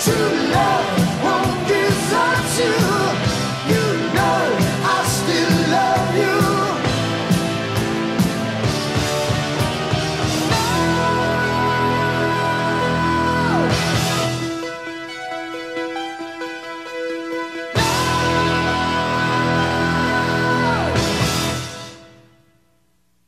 to love.